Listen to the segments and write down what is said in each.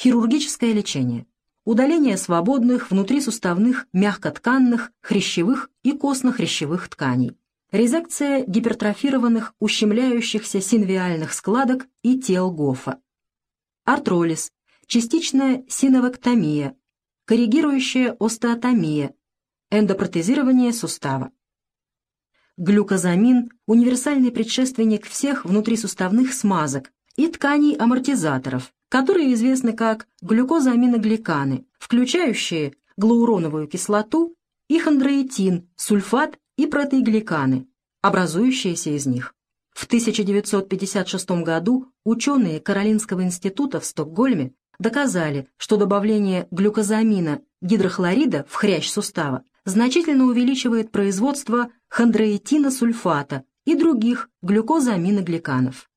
Хирургическое лечение. Удаление свободных внутрисуставных мягкотканных, хрящевых и костно-хрящевых тканей. Резекция гипертрофированных, ущемляющихся синвиальных складок и тел Гофа. Артролиз. Частичная синовэктомия. Коррегирующая остеотомия. Эндопротезирование сустава. Глюкозамин – универсальный предшественник всех внутрисуставных смазок и тканей-амортизаторов, которые известны как глюкозаминогликаны, включающие глауроновую кислоту и хондроитин, сульфат и протеигликаны, образующиеся из них. В 1956 году ученые Каролинского института в Стокгольме доказали, что добавление глюкозамина гидрохлорида в хрящ сустава значительно увеличивает производство хондроитина-сульфата и других глюкозаминогликанов.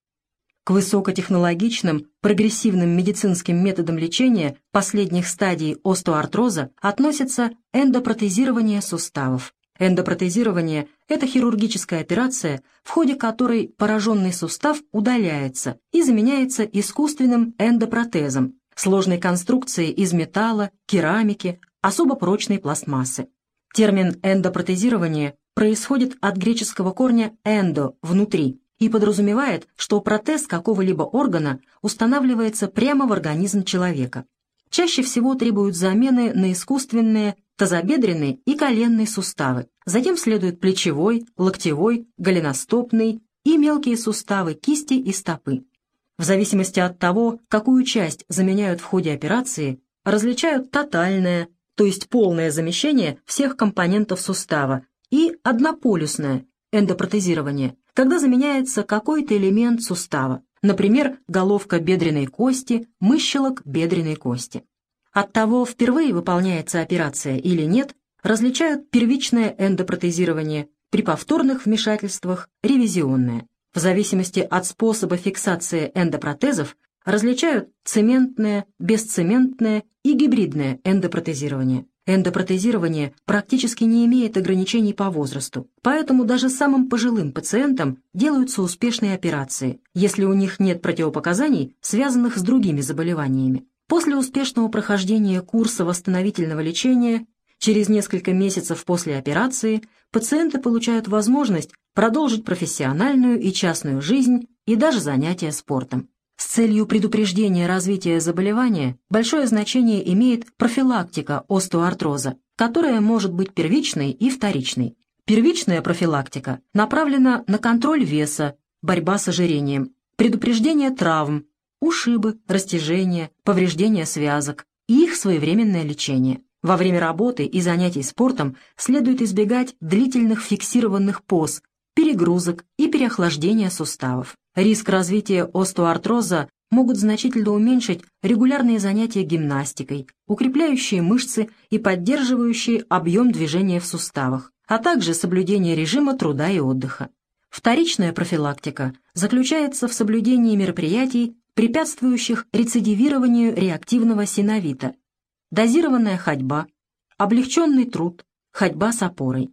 К высокотехнологичным, прогрессивным медицинским методам лечения последних стадий остеоартроза относится эндопротезирование суставов. Эндопротезирование – это хирургическая операция, в ходе которой пораженный сустав удаляется и заменяется искусственным эндопротезом, сложной конструкцией из металла, керамики, особо прочной пластмассы. Термин «эндопротезирование» происходит от греческого корня «эндо» — «внутри» и подразумевает, что протез какого-либо органа устанавливается прямо в организм человека. Чаще всего требуют замены на искусственные тазобедренный и коленный суставы. Затем следует плечевой, локтевой, голеностопный и мелкие суставы кисти и стопы. В зависимости от того, какую часть заменяют в ходе операции, различают тотальное, то есть полное замещение всех компонентов сустава, и однополюсное эндопротезирование, когда заменяется какой-то элемент сустава, например, головка бедренной кости, мыщелок бедренной кости. От того, впервые выполняется операция или нет, различают первичное эндопротезирование, при повторных вмешательствах – ревизионное. В зависимости от способа фиксации эндопротезов различают цементное, бесцементное и гибридное эндопротезирование. Эндопротезирование практически не имеет ограничений по возрасту, поэтому даже самым пожилым пациентам делаются успешные операции, если у них нет противопоказаний, связанных с другими заболеваниями. После успешного прохождения курса восстановительного лечения, через несколько месяцев после операции, пациенты получают возможность продолжить профессиональную и частную жизнь и даже занятия спортом. С целью предупреждения развития заболевания большое значение имеет профилактика остеоартроза, которая может быть первичной и вторичной. Первичная профилактика направлена на контроль веса, борьба с ожирением, предупреждение травм, ушибы, растяжения, повреждения связок и их своевременное лечение. Во время работы и занятий спортом следует избегать длительных фиксированных поз, перегрузок и переохлаждения суставов. Риск развития остеоартроза могут значительно уменьшить регулярные занятия гимнастикой, укрепляющие мышцы и поддерживающие объем движения в суставах, а также соблюдение режима труда и отдыха. Вторичная профилактика заключается в соблюдении мероприятий, препятствующих рецидивированию реактивного синовита, дозированная ходьба, облегченный труд, ходьба с опорой.